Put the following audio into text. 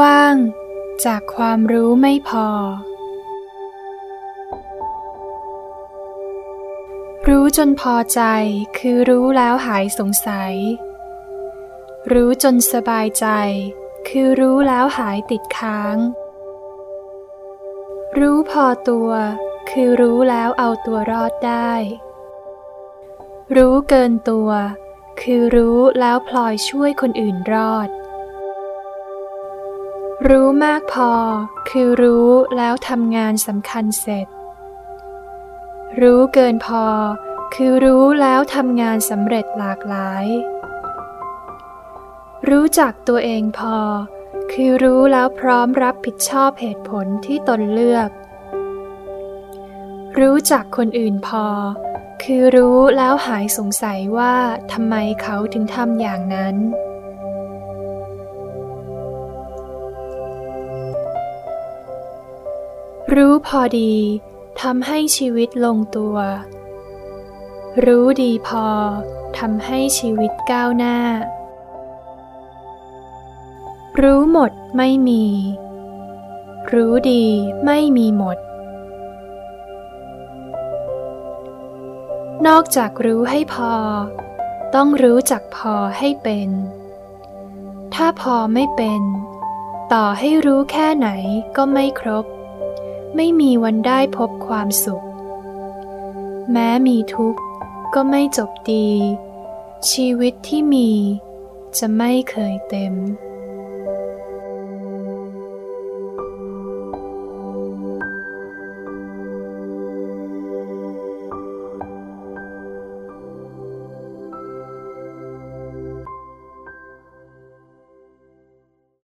ว่างจากความรู้ไม่พอ รู้จนพอใจคือรู้แล้วหายสงสัย รู้จนสบายใจ คือรู้แล้วหายติดค้าง รู้พอตัว คือรู้แล้วเอาตัวรอดได้ รู้เกินตัว คือรู้แล้วพลอยช่วยคนอื่นรอด รู้มากพอ คือรู้แล้วทำงานสำคัญเสร็จ รู้เกินพอ คือรู้แล้วทำงานสำเร็จหลากหลาย รู้จักตัวเองพอ คือรู้แล้วพร้อมรับผิดชอบเหตุผลที่ตนเลือก รู้จักคนอื่นพอ คือรู้แล้วหายสงสัยว่าทำไมเขาถึงทำอย่างนั้น รู้พอดีทำให้ชีวิตลงตัว รู้ดีพอทำให้ชีวิตก้าวหน้า รู้หมดไม่มี รู้ดีไม่มีหมด นอกจากรู้ให้พอ ต้องรู้จักพอให้เป็น ถ้าพอไม่เป็น ต่อให้รู้แค่ไหนก็ไม่ครบ ไม่มีวันได้พบความสุข แม้มีทุกข์ก็ไม่จบดี ชีวิตที่มีจะไม่เคยเต็ม